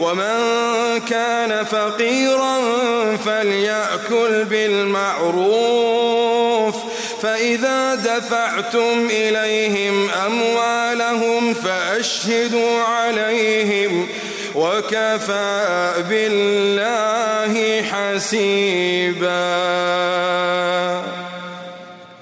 ومن كان فقيرا فليأكل بالمعروف. فإذا دفعتم إليهم أموالهم فأشهدوا عليهم وكفى بالله حسيبا.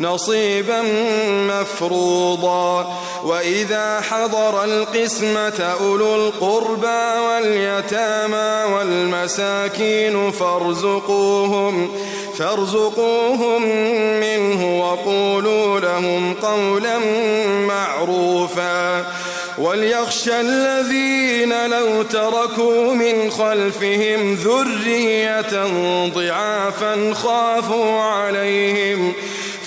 نصيبا مفروضا. وإذا حضر القسمة أولو القربى واليتامى والمساكين فارزقوهم فارزقوهم منه وقولوا لهم قولا معروفا. وليخشى الذين لو تركوا من خلفهم ذرية ضعافا خافوا عليهم.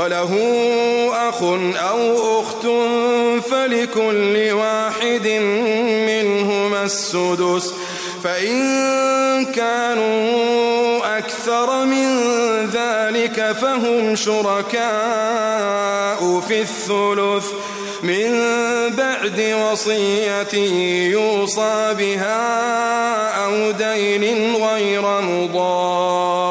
وله أخ أو أخت فلكل واحد منهما السدس. فإن كانوا أكثر من ذلك فهم شركاء في الثلث. من بعد وصية يوصى بها أو دين غير مضار.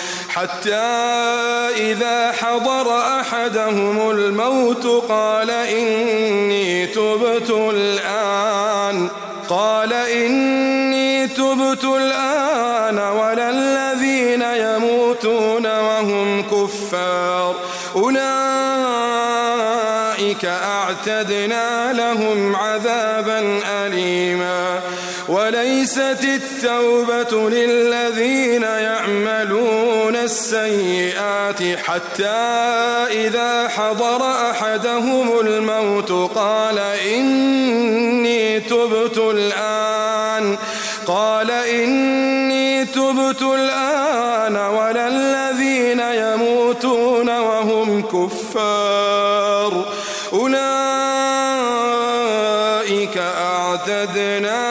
حتى إذا حضر أحدهم الموت قال إني تبت الآن. قال إني تبت الآن ولا الذين يموتون وهم كفار. أولئك أعتدنا لهم عذابا أليما. وليست التوبة للذين يعملون. السيئات حتى إذا حضر أحدهم الموت قال إني تبت الآن. قال إني تبت الآن ولا الذين يموتون وهم كفار. أولئك أعتدنا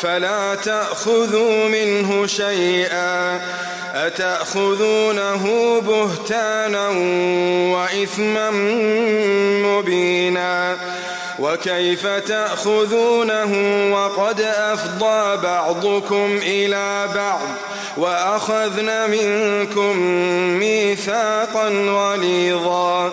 فلا تأخذوا منه شيئا أتأخذونه بهتانا وإثما مبينا وكيف تأخذونه وقد أفضى بعضكم إلى بعض وأخذن منكم ميثاقا غليظا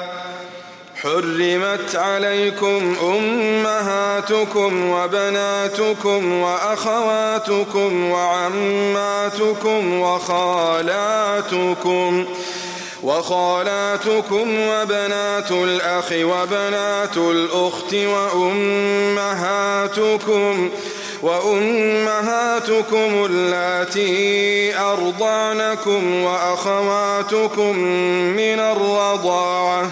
حرمت عليكم أمهاتكم وبناتكم وأخواتكم وعماتكم وخالاتكم وخالاتكم وبنات الأخ وبنات الأخت وأمهاتكم وأمهاتكم اللاتي أرضعنكم وأخواتكم من الرضاعة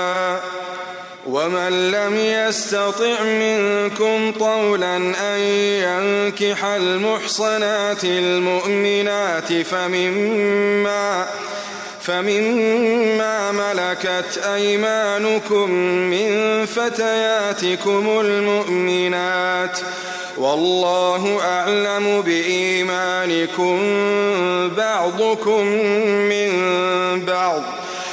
ومن لم يستطع منكم طولا أن ينكح المحصنات المؤمنات فمما فمما ملكت أيمانكم من فتياتكم المؤمنات والله أعلم بإيمانكم بعضكم من بعض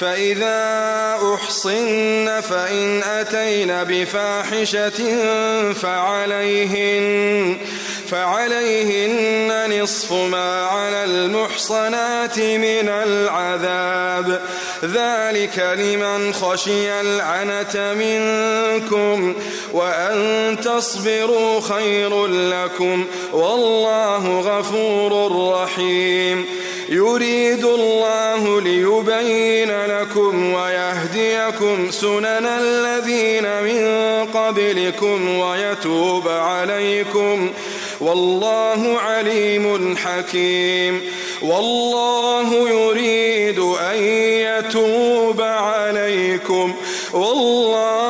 فإذا أحصن فإن أتين بفاحشة فعليهن فعليهن نصف ما على المحصنات من العذاب. ذلك لمن خشي العنة منكم وأن تصبروا خير لكم والله غفور رحيم. يريد الله ليبين لكم ويهديكم سنن الذين من قبلكم ويتوب عليكم. والله عليم حكيم. والله يريد أن يتوب عليكم. والله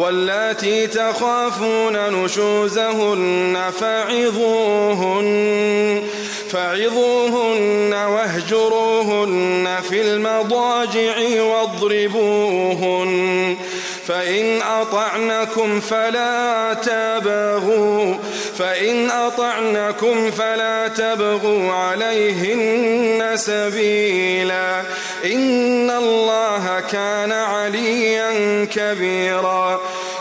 واللاتي تخافون نشوزهن فعظوهن فعظوهن واهجروهن في المضاجع واضربوهن فإن أطعنكم فلا تابغوا فإن أطعنكم فلا تبغوا عليهن سبيلا. إن الله كان عليا كبيرا.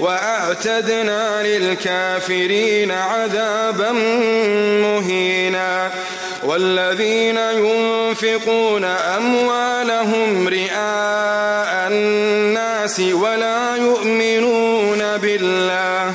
وأعتدنا للكافرين عذابا مهينا والذين ينفقون أموالهم رئاء الناس ولا يؤمنون بالله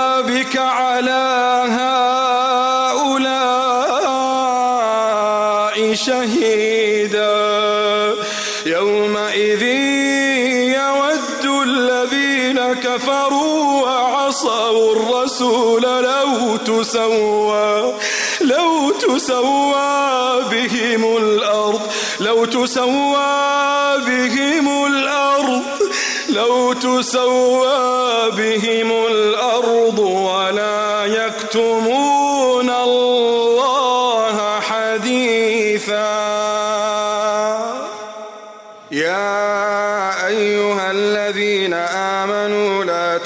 بك تسوى لو تسوى بهم الأرض لو تسوى بهم الأرض لو تسوى بهم الأرض.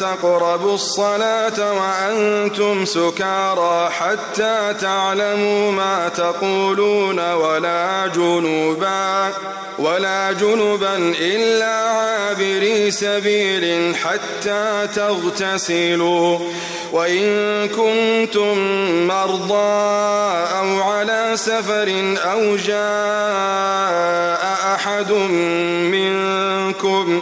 تقربوا الصلاة وأنتم سكارى حتى تعلموا ما تقولون ولا جنوبا ولا جنبا إلا عابري سبيل حتى تغتسلوا وإن كنتم مرضى أو على سفر أو جاء أحد منكم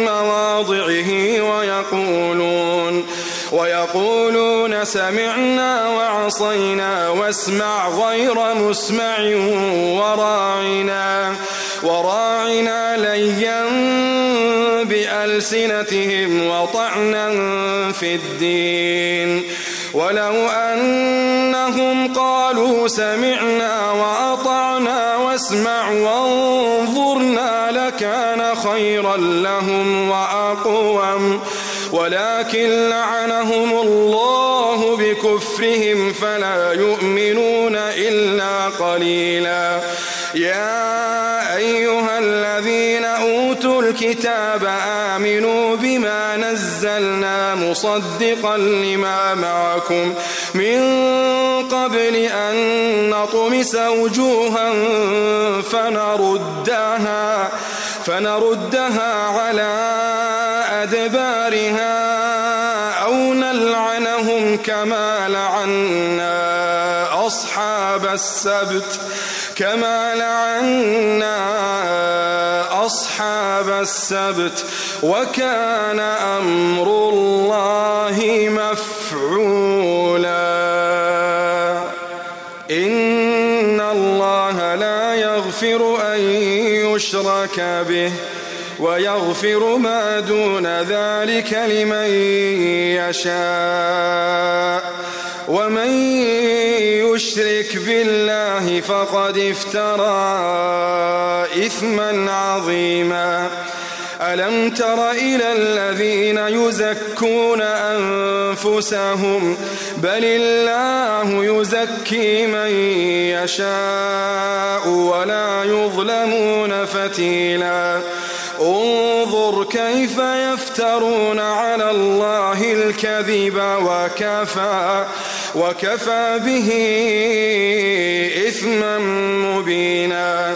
مواضعه ويقولون ويقولون سمعنا وعصينا واسمع غير مسمع وراعنا وراعنا ليا بألسنتهم وطعنا في الدين. ولو أنهم قالوا سمعنا وأطعنا واسمع لكان خيرا لهم وأقوم. ولكن لعنهم الله بكفرهم فلا يؤمنون إلا قليلا. يا أيها الذين أوتوا الكتاب آمنوا بما نزلنا مصدقا لما معكم. من قبل أن نطمس وجوها فنردها. فنردها على أدبارها أو نلعنهم كما لعنا أصحاب السبت كما لعنا أصحاب السبت. وكان أمر الله مفعولا. إن الله لا يغفر أن يشرك به ويغفر ما دون ذلك لمن يشاء ومن يشرك بالله فقد افترى إثما عظيما ألم تر إلى الذين يزكون أنفسهم بل الله يزكي من يشاء ولا يظلمون فتيلا. انظر كيف يفترون على الله الكذب وكفى وكفى به إثما مبينا.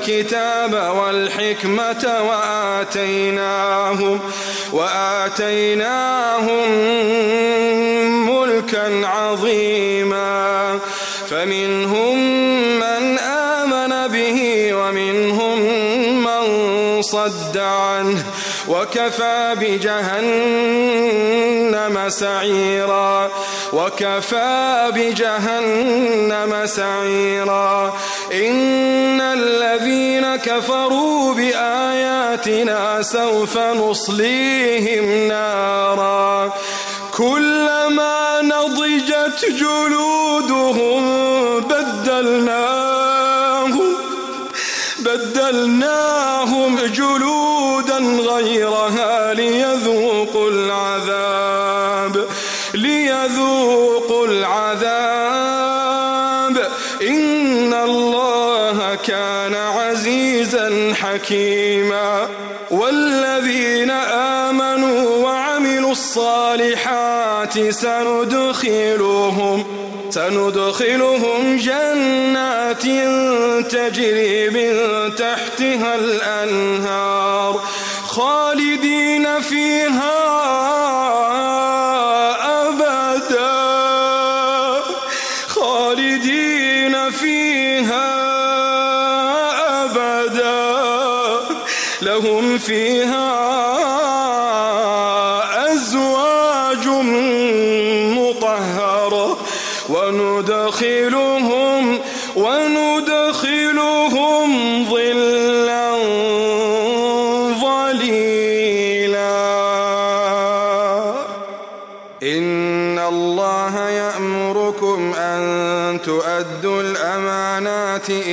الكتاب والحكمة وآتيناهم وآتيناهم ملكا عظيما فمنهم من آمن به ومنهم من صد عنه وكفى بجهنم سعيرا. وكفى بجهنم سعيرا. إن الذين كفروا بآياتنا سوف نصليهم نارا. كلما نضجت جلودهم بدلناهم بدلناهم جلودا غيرها ليذوقوا العذاب ليذوقوا العذاب. إن الله كان عزيزا حكيما. والذين آمنوا وعملوا الصالحات سندخلهم سندخلهم جنات تجري من تحتها الأنهار خالدين فيها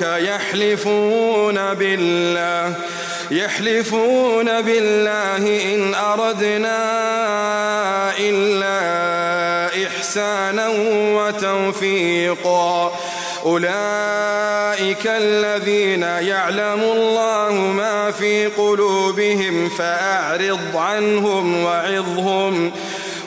جاءوك يحلفون بالله يحلفون بالله إن أردنا إلا إحسانا وتوفيقا. أولئك الذين يعلم الله ما في قلوبهم فأعرض عنهم وعظهم.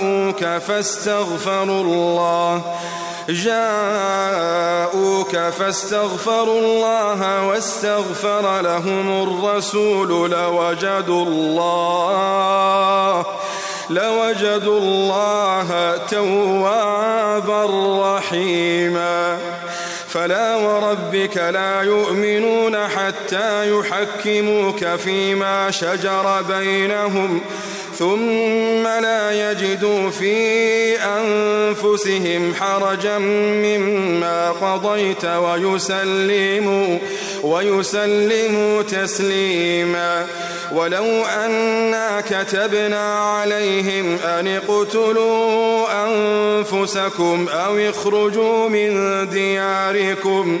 جاءوك فاستغفروا الله. جاءوك فاستغفروا الله واستغفر لهم الرسول لوجدوا الله لوجدوا الله توابا رحيما. فلا وربك لا يؤمنون حتى يحكموك فيما شجر بينهم ثم لا يجدوا في أنفسهم حرجا مما قضيت ويسلموا ويسلموا تسليما. ولو أنا كتبنا عليهم أن اقتلوا أنفسكم أو اخرجوا من دياركم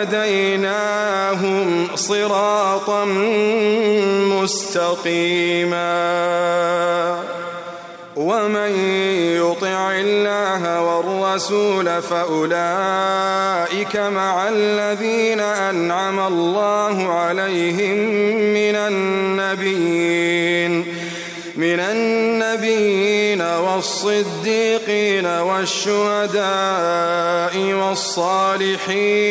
ولهديناهم صراطا مستقيما ومن يطع الله والرسول فأولئك مع الذين أنعم الله عليهم من النبيين من النبيين والصديقين والشهداء والصالحين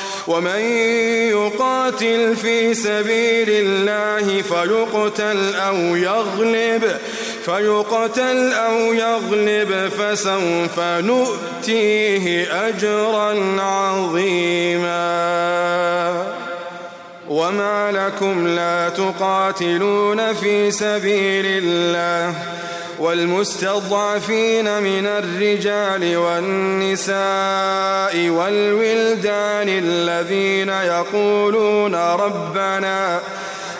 ومن يقاتل في سبيل الله فيقتل أو يغلب فيقتل أو يغلب فسوف نؤتيه أجرا عظيما. وما لكم لا تقاتلون في سبيل الله. والمستضعفين من الرجال والنساء والولدان الذين يقولون ربنا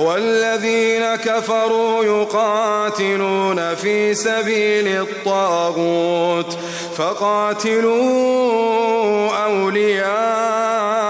والذين كفروا يقاتلون في سبيل الطاغوت فقاتلوا أولياء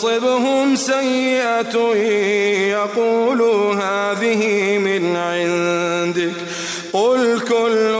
تصبهم سيئة يقولوا هذه من عندك. قل كل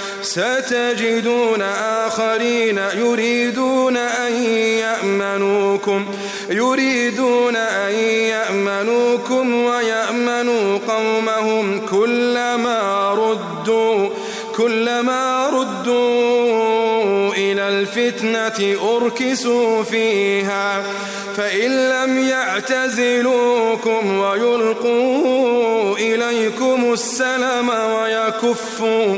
ستجدون آخرين يريدون أن يأمنوكم يريدون أن يأمنوكم ويأمنوا قومهم كلما ردوا كلما ردوا إلى الفتنة أركسوا فيها فإن لم يعتزلوكم ويلقوا إليكم السلم ويكفوا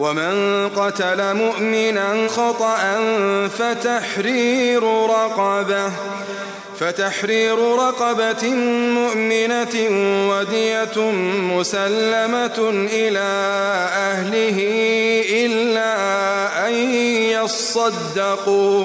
ومن قتل مؤمنا خطأ فتحرير رقبه فتحرير رقبة مؤمنة ودية مسلمة إلى أهله إلا أن يصدقوا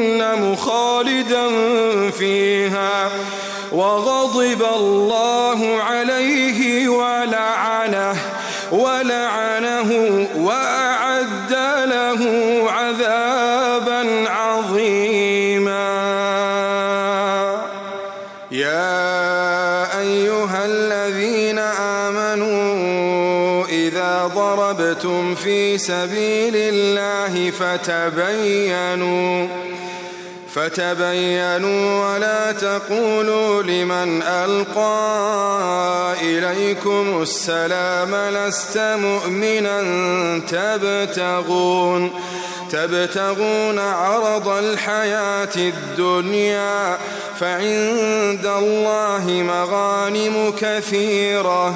الله عليه ولعنه ولعنه وأعد له عذابا عظيما. يا أيها الذين آمنوا إذا ضربتم في سبيل الله فتبينوا فتبينوا ولا تقولوا لمن ألقى إليكم السلام لست مؤمنا. تبتغون تبتغون عرض الحياة الدنيا فعند الله مغانم كثيرة.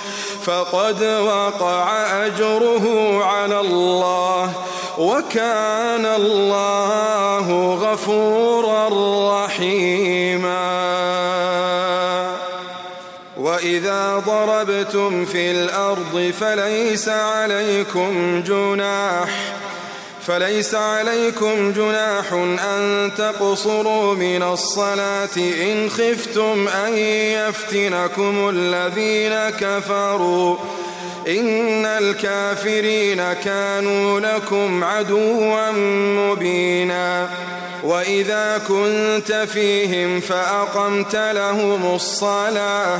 فقد وقع أجره على الله وكان الله غفورا رحيما. وإذا ضربتم في الأرض فليس عليكم جناح فليس عليكم جناح أن تقصروا من الصلاة إن خفتم أن يفتنكم الذين كفروا إن الكافرين كانوا لكم عدوا مبينا وإذا كنت فيهم فأقمت لهم الصلاة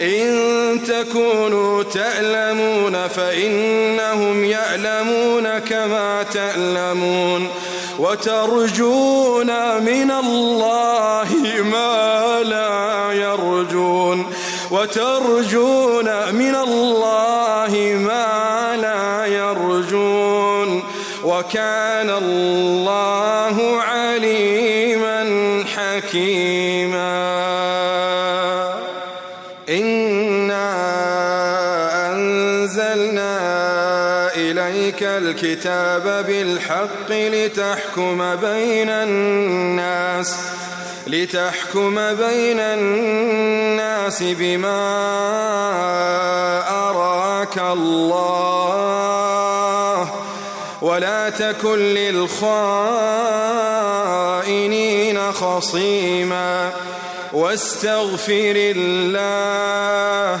إن تكونوا تألمون فإنهم يألمون كما تألمون وترجون من الله ما لا يرجون وترجون من الله ما لا يرجون وكان الله بالحق لتحكم بين الناس لتحكم بين الناس بما أراك الله. ولا تكن للخائنين خصيما. واستغفر الله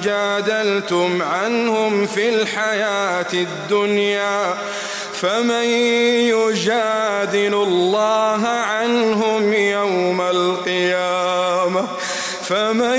جادلتم عنهم في الحياة الدنيا فمن يجادل الله عنهم يوم القيامة فمن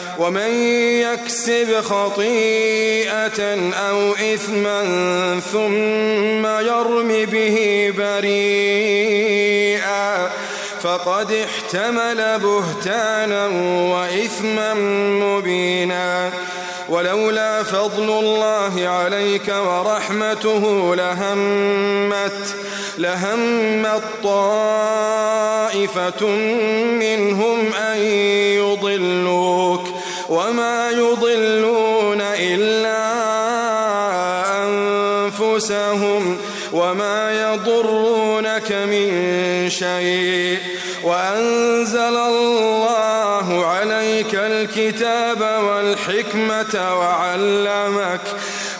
ومن يكسب خطيئة أو إثما ثم يرم به بريئا فقد احتمل بهتانا وإثما مبينا ولولا فضل الله عليك ورحمته لهمت لهمت طائفة منهم أن يضلوك وما يضلون إلا أنفسهم وما يضرونك من شيء وأنزل الله عليك الكتاب والحكمة وعلمك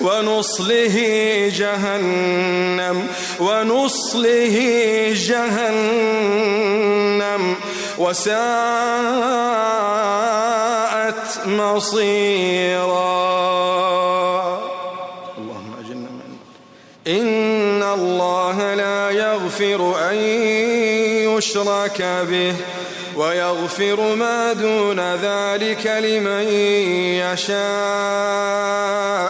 ونصله جهنم ونصله جهنم. وساءت مصيرا. اللهم أجلنا من إن الله لا يغفر أن يشرك به ويغفر ما دون ذلك لمن يشاء.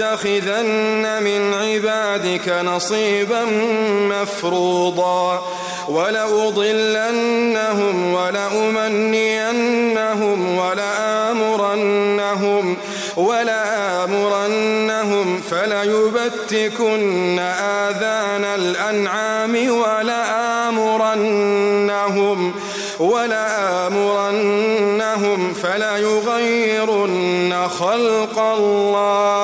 الله لعنه الله وقال لأ وليتخذن من عبادك نصيبا مفروضا ولأضلنهم ولأمنينهم ولآمرنهم ولآمرنهم فليبتكن آذان الأنعام ولآمرنهم ولآمرنهم فليغيرن خلق الله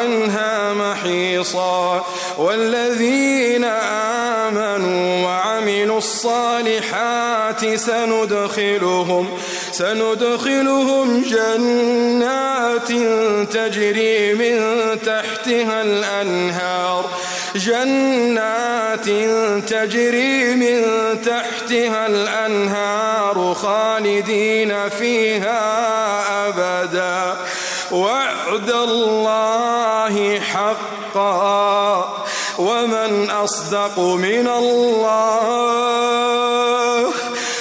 عنها محيصا. والذين آمنوا وعملوا الصالحات سندخلهم سندخلهم جنات تجري من تحتها الأنهار. جنات تجري من تحتها الأنهار خالدين فيها أبدا. وعد الله حقا ومن أصدق من الله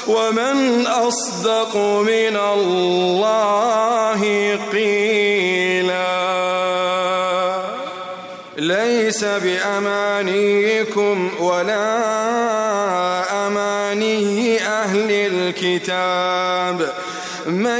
ومن أصدق من الله قيلا ليس بأمانيكم ولا أماني أهل الكتاب من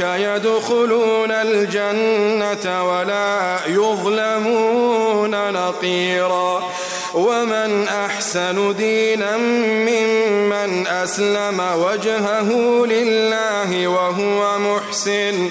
يدخلون الجنة ولا يظلمون نقيرا ومن أحسن دينا ممن أسلم وجهه لله وهو محسن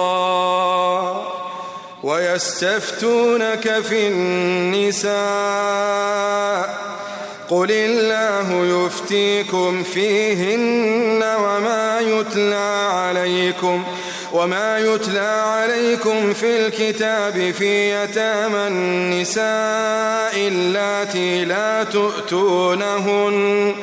ويستفتونك في النساء قل الله يفتيكم فيهن وما يتلى عليكم وما يتلى عليكم في الكتاب في يتامى النساء اللاتي لا تؤتونهن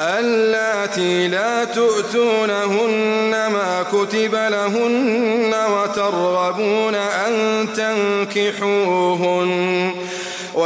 اللاتي لا تؤتونهن ما كتب لهن وترغبون أن تنكحوهن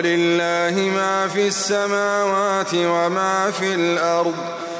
ولله ما في السماوات وما في الأرض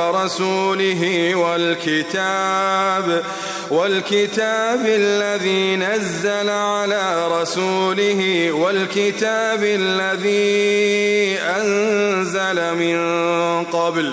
ورسوله والكتاب والكتاب الذي نزل على رسوله والكتاب الذي أنزل من قبل.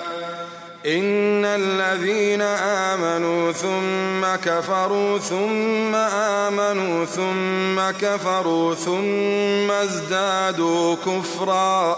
إن الذين آمنوا ثم كفروا ثم آمنوا ثم كفروا ثم ازدادوا كفرا.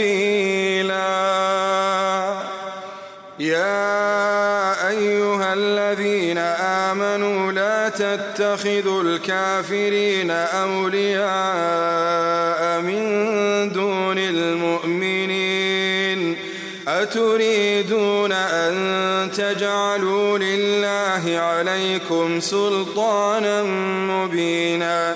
تتخذوا الكافرين أولياء من دون المؤمنين أتريدون أن تجعلوا لله عليكم سلطانا مبينا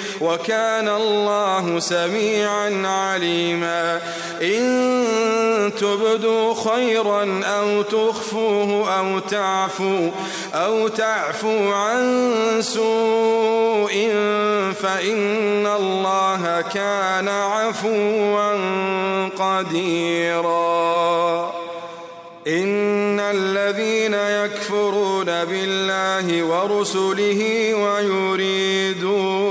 وكان الله سميعا عليما. إن تبدوا خيرا أو تخفوه أو تعفوا أو تعفوا عن سوء فإن الله كان عفوا قديرا. إن الذين يكفرون بالله ورسله ويريدون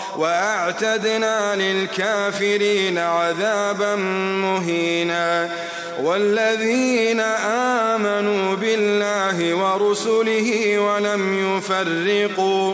وأعتدنا للكافرين عذابا مهينا والذين آمنوا بالله ورسله ولم يفرقوا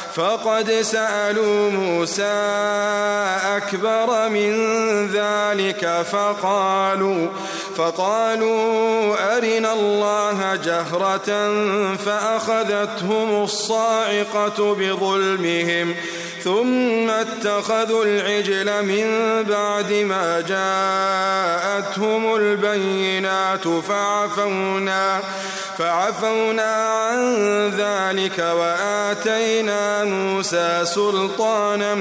فقد سألوا موسى أكبر من ذلك فقالوا فقالوا أرنا الله جهرة فأخذتهم الصاعقة بظلمهم ثم اتخذوا العجل من بعد ما جاءتهم البينات فعفونا فعفونا عن ذلك وآتينا موسى سلطانا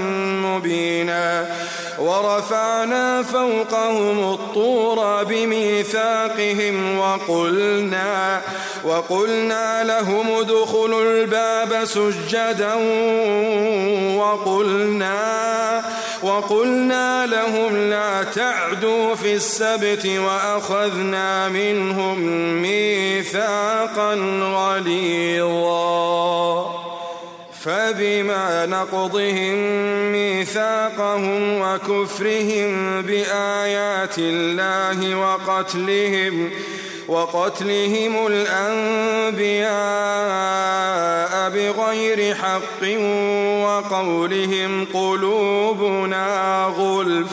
مبينا ورفعنا فوقهم الطور بميثاقهم وقلنا وقلنا لهم ادخلوا الباب سجدا وقلنا وقلنا لهم لا تعدوا في السبت وأخذنا منهم ميثاقا غليظا. فبما نقضهم ميثاقهم وكفرهم بآيات الله وقتلهم وقتلهم الأنبياء بغير حق وقولهم قلوبنا غلف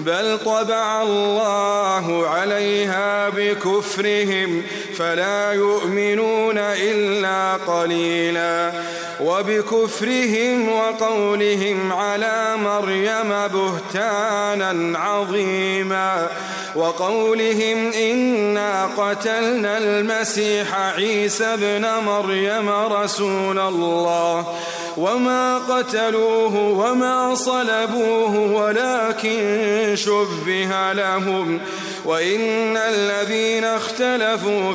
بل طبع الله عليها بكفرهم فلا يؤمنون إلا قليلا. وبكفرهم وقولهم على مريم بهتانا عظيما. وقولهم إنا قتلنا المسيح عيسى ابن مريم رسول الله. وما قتلوه وما صلبوه ولكن شبه لهم. وإن الذين اختلفوا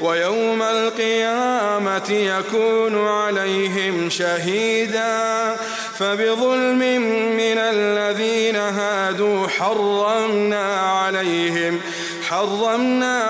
ويوم القيامة يكون عليهم شهيدا فبظلم من الذين هادوا حرمنا عليهم حرمنا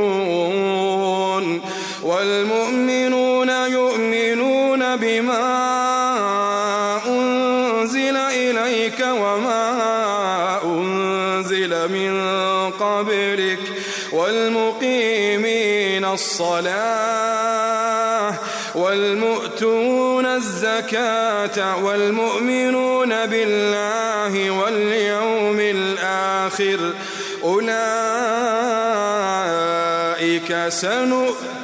والمؤمنون يؤمنون بما أنزل إليك وما أنزل من قبلك والمقيمين الصلاة والمؤتون الزكاة والمؤمنون بالله واليوم الآخر أولئك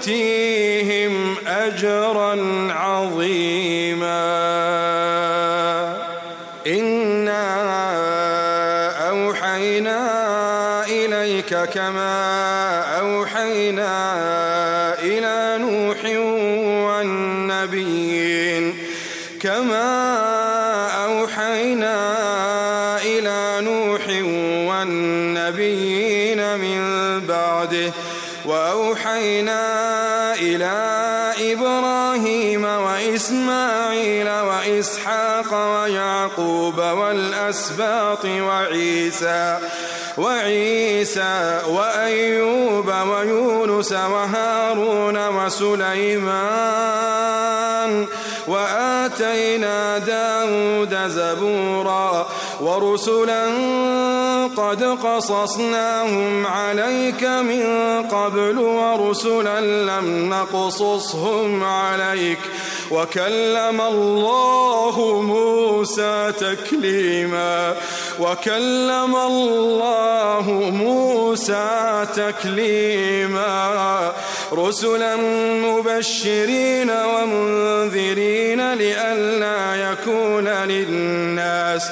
سنؤتيهم أجرا عظيما. والأسباط وعيسى وعيسى وأيوب ويونس وهارون وسليمان وآتينا داود زبورا ورسلا قد قصصناهم عليك من قبل ورسلا لم نقصصهم عليك وكلم الله موسى تكليما وكلم الله موسى تكليما رسلا مبشرين ومنذرين لئلا يكون للناس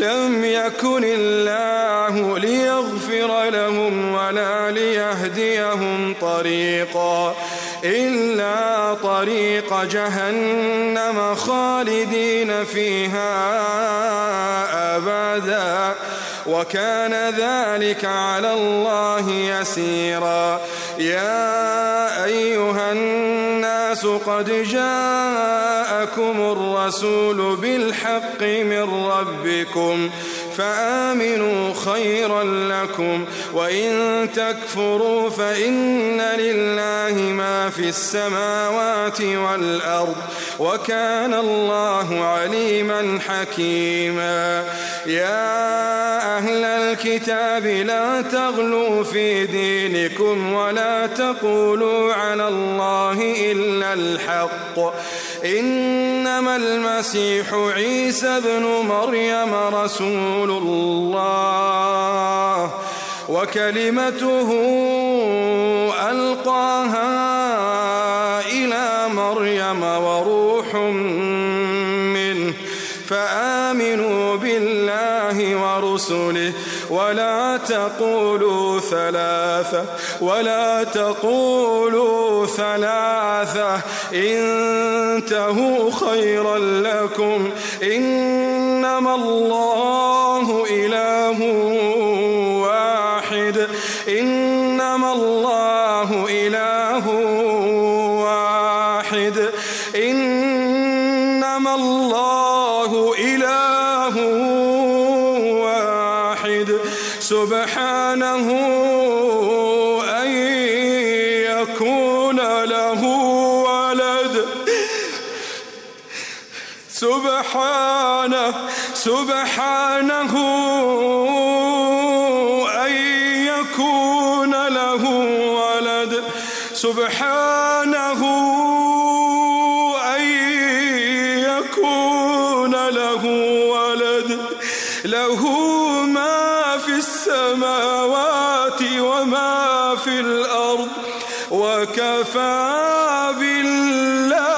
لم يكن الله ليغفر لهم ولا ليهديهم طريقا إلا طريق جهنم خالدين فيها أبدا. وكان ذلك على الله يسيرا. يا أيها الناس قد جاءكم الرسول بالحق من ربكم. فآمنوا خيرا لكم وإن تكفروا فإن لله ما في السماوات والأرض وكان الله عليما حكيما. يا أهل الكتاب لا تغلوا في دينكم ولا تقولوا على الله إلا الحق. إنما المسيح عيسى بن مريم رسول الله وكلمته ألقاها إلى مريم وروح منه فآمنوا بالله ورسله ولا تقولوا ثلاثة ولا تقولوا ثلاثة إنتهوا خيرا لكم إنما الله سبحانه أن يكون له ولد. سبحانه أن يكون له ولد. له ما في السماوات وما في الأرض. وكفى بالله